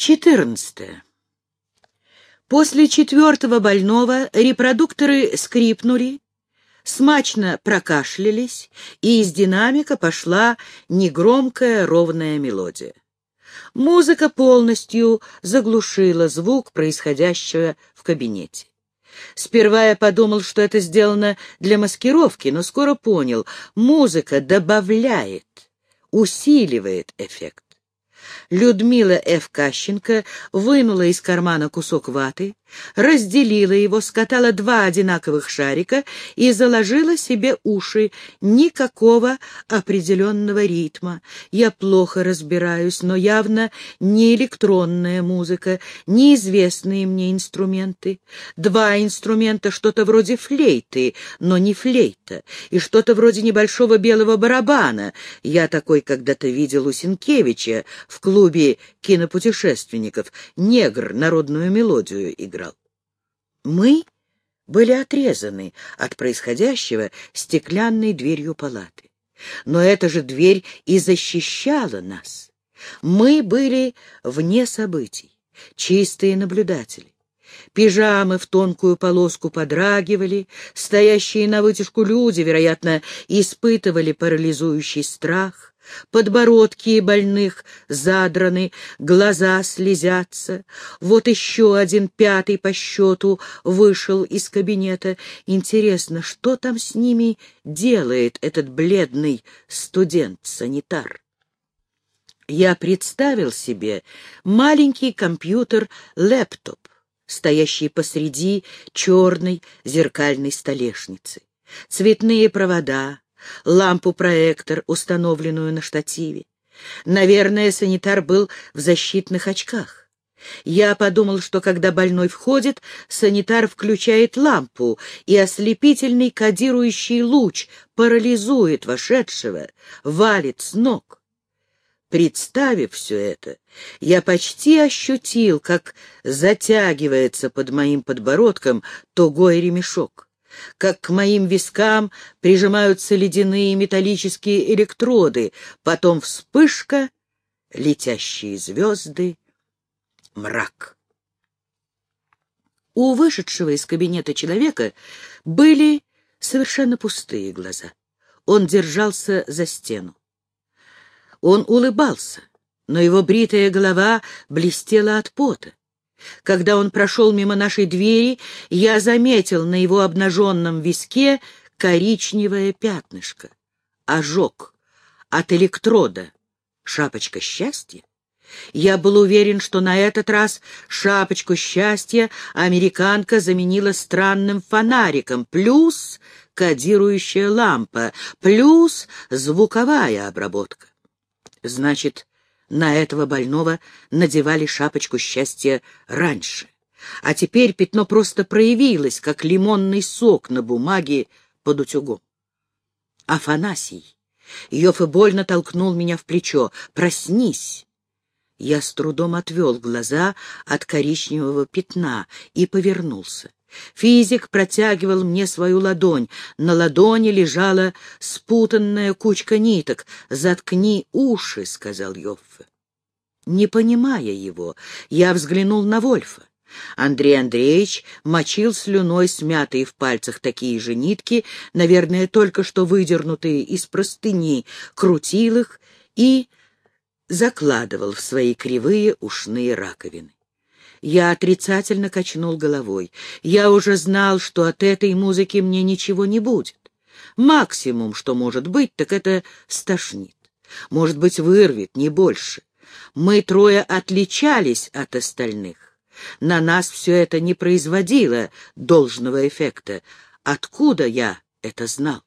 14. После четвертого больного репродукторы скрипнули, смачно прокашлялись, и из динамика пошла негромкая ровная мелодия. Музыка полностью заглушила звук происходящего в кабинете. Сперва я подумал, что это сделано для маскировки, но скоро понял, музыка добавляет, усиливает эффект. Людмила Ф. Вынула из кармана кусок ваты, разделила его, скатала два одинаковых шарика и заложила себе уши. Никакого определенного ритма. Я плохо разбираюсь, но явно не электронная музыка, неизвестные мне инструменты. Два инструмента, что-то вроде флейты, но не флейта, и что-то вроде небольшого белого барабана. Я такой когда-то видел у Синкевича в клубе кинопутешественников. Негр народную мелодию играл. Мы были отрезаны от происходящего стеклянной дверью палаты. Но эта же дверь и защищала нас. Мы были вне событий, чистые наблюдатели. Пижамы в тонкую полоску подрагивали, стоящие на вытяжку люди, вероятно, испытывали парализующий страх. Подбородки больных задраны, глаза слезятся. Вот еще один пятый по счету вышел из кабинета. Интересно, что там с ними делает этот бледный студент-санитар? Я представил себе маленький компьютер-лэптоп, стоящий посреди черной зеркальной столешницы. Цветные провода, лампу-проектор, установленную на штативе. Наверное, санитар был в защитных очках. Я подумал, что когда больной входит, санитар включает лампу, и ослепительный кодирующий луч парализует вошедшего, валит с ног. Представив все это, я почти ощутил, как затягивается под моим подбородком тугой ремешок как к моим вискам прижимаются ледяные металлические электроды, потом вспышка, летящие звезды, мрак. У вышедшего из кабинета человека были совершенно пустые глаза. Он держался за стену. Он улыбался, но его бритая голова блестела от пота. Когда он прошел мимо нашей двери, я заметил на его обнаженном виске коричневое пятнышко. Ожог от электрода. Шапочка счастья? Я был уверен, что на этот раз шапочку счастья американка заменила странным фонариком, плюс кодирующая лампа, плюс звуковая обработка. Значит, на этого больного надевали шапочку счастья раньше. А теперь пятно просто проявилось, как лимонный сок на бумаге под утюгом. Афанасий. Йофе больно толкнул меня в плечо. «Проснись!» Я с трудом отвел глаза от коричневого пятна и повернулся. Физик протягивал мне свою ладонь. На ладони лежала спутанная кучка ниток. «Заткни уши», — сказал Йоффе. Не понимая его, я взглянул на Вольфа. Андрей Андреевич мочил слюной смятые в пальцах такие же нитки, наверное, только что выдернутые из простыни, крутил их и закладывал в свои кривые ушные раковины. Я отрицательно качнул головой. Я уже знал, что от этой музыки мне ничего не будет. Максимум, что может быть, так это стошнит. Может быть, вырвет, не больше. Мы трое отличались от остальных. На нас все это не производило должного эффекта. Откуда я это знал?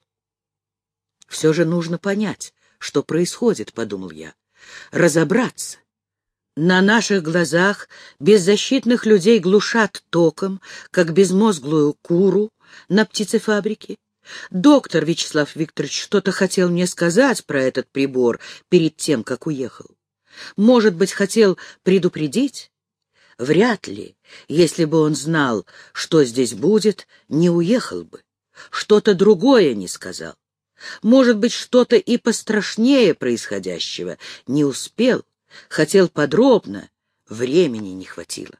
Все же нужно понять, что происходит, — подумал я. Разобраться. На наших глазах беззащитных людей глушат током, как безмозглую куру на птицефабрике. Доктор Вячеслав Викторович что-то хотел мне сказать про этот прибор перед тем, как уехал. Может быть, хотел предупредить? Вряд ли, если бы он знал, что здесь будет, не уехал бы. Что-то другое не сказал. Может быть, что-то и пострашнее происходящего. Не успел хотел подробно, времени не хватило.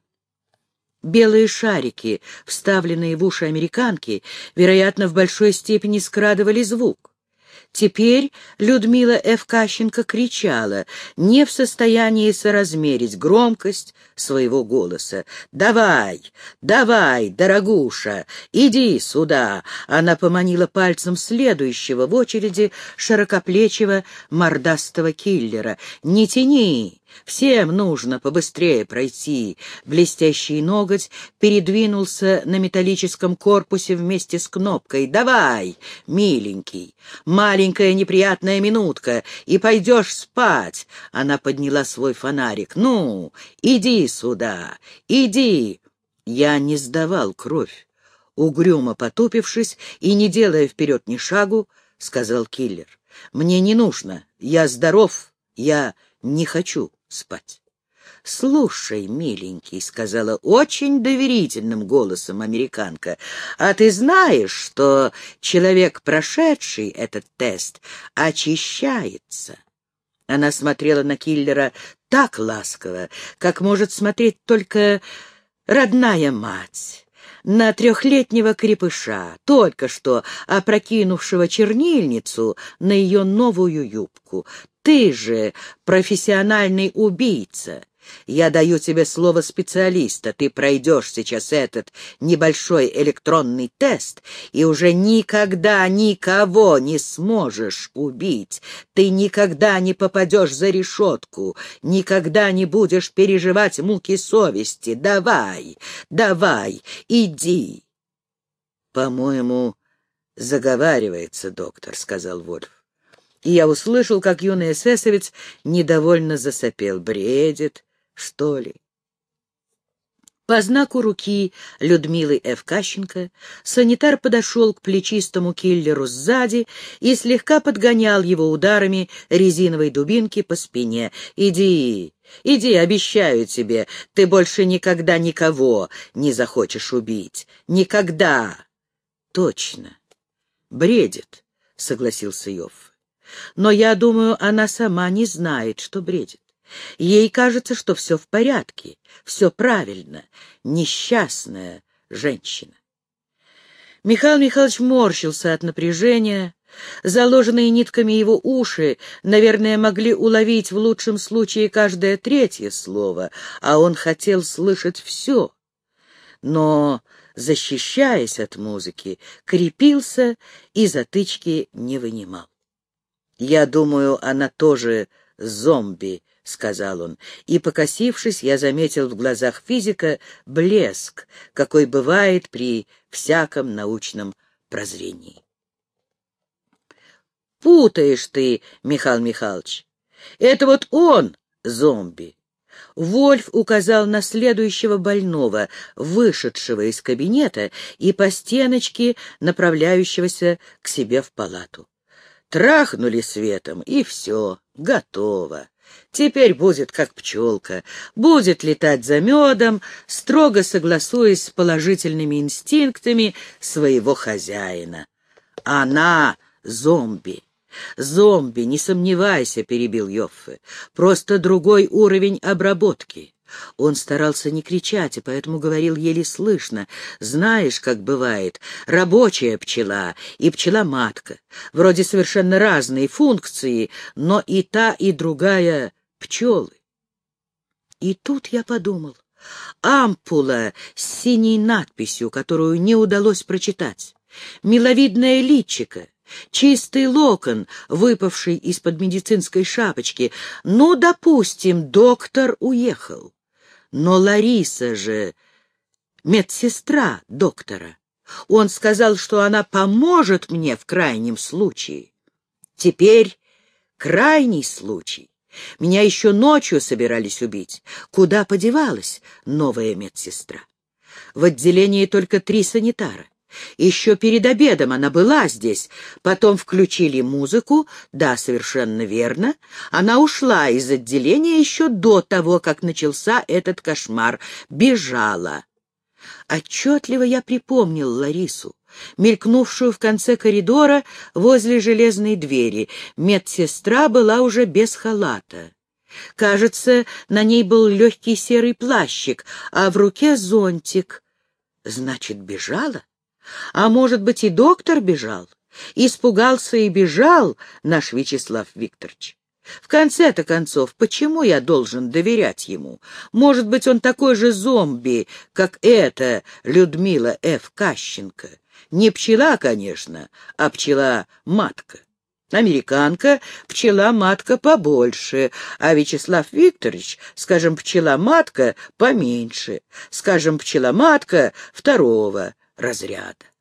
Белые шарики, вставленные в уши американки, вероятно, в большой степени скрадывали звук. Теперь Людмила Эвкащенко кричала, не в состоянии соразмерить громкость своего голоса. «Давай, давай, дорогуша, иди сюда!» Она поманила пальцем следующего в очереди широкоплечего мордастого киллера. «Не тяни! Всем нужно побыстрее пройти. Блестящий ноготь передвинулся на металлическом корпусе вместе с кнопкой. «Давай, миленький, маленькая неприятная минутка, и пойдешь спать». Она подняла свой фонарик. «Ну, иди сюда, иди». Я не сдавал кровь. Угрюмо потупившись и не делая вперед ни шагу, сказал киллер. «Мне не нужно. Я здоров. Я не хочу спать. «Слушай, миленький», — сказала очень доверительным голосом американка, «а ты знаешь, что человек, прошедший этот тест, очищается?» Она смотрела на киллера так ласково, как может смотреть только родная мать на трехлетнего крепыша, только что опрокинувшего чернильницу на ее новую юбку. Ты же профессиональный убийца. Я даю тебе слово специалиста. Ты пройдешь сейчас этот небольшой электронный тест и уже никогда никого не сможешь убить. Ты никогда не попадешь за решетку, никогда не будешь переживать муки совести. Давай, давай, иди. По-моему, заговаривается доктор, — сказал Вольф и я услышал, как юный эсэсовец недовольно засопел. Бредит, что ли? По знаку руки Людмилы Эвкащенко санитар подошел к плечистому киллеру сзади и слегка подгонял его ударами резиновой дубинки по спине. «Иди, иди, обещаю тебе, ты больше никогда никого не захочешь убить. Никогда!» «Точно. Бредит», — согласился Йофф. Но я думаю, она сама не знает, что бредит. Ей кажется, что все в порядке, все правильно. Несчастная женщина. Михаил Михайлович морщился от напряжения. Заложенные нитками его уши, наверное, могли уловить в лучшем случае каждое третье слово, а он хотел слышать все. Но, защищаясь от музыки, крепился и затычки не вынимал. «Я думаю, она тоже зомби», — сказал он, и, покосившись, я заметил в глазах физика блеск, какой бывает при всяком научном прозрении. «Путаешь ты, Михаил Михайлович. Это вот он, зомби». Вольф указал на следующего больного, вышедшего из кабинета и по стеночке направляющегося к себе в палату. Трахнули светом, и все, готово. Теперь будет как пчелка, будет летать за медом, строго согласуясь с положительными инстинктами своего хозяина. Она зомби. Зомби, не сомневайся, перебил Йоффе. Просто другой уровень обработки. Он старался не кричать, и поэтому говорил еле слышно. Знаешь, как бывает, рабочая пчела и пчела-матка. Вроде совершенно разные функции, но и та, и другая пчелы. И тут я подумал. Ампула с синей надписью, которую не удалось прочитать. Миловидное личико, чистый локон, выпавший из-под медицинской шапочки. Ну, допустим, доктор уехал. Но Лариса же медсестра доктора. Он сказал, что она поможет мне в крайнем случае. Теперь крайний случай. Меня еще ночью собирались убить. Куда подевалась новая медсестра? В отделении только три санитара. Еще перед обедом она была здесь. Потом включили музыку. Да, совершенно верно. Она ушла из отделения еще до того, как начался этот кошмар. Бежала. Отчетливо я припомнил Ларису, мелькнувшую в конце коридора возле железной двери. Медсестра была уже без халата. Кажется, на ней был легкий серый плащик, а в руке зонтик. Значит, бежала? А может быть, и доктор бежал? Испугался и бежал наш Вячеслав Викторович. В конце-то концов, почему я должен доверять ему? Может быть, он такой же зомби, как эта Людмила Ф. Кащенко. Не пчела, конечно, а пчела-матка. Американка, пчела-матка побольше, а Вячеслав Викторович, скажем, пчела-матка поменьше, скажем, пчела-матка второго разряда.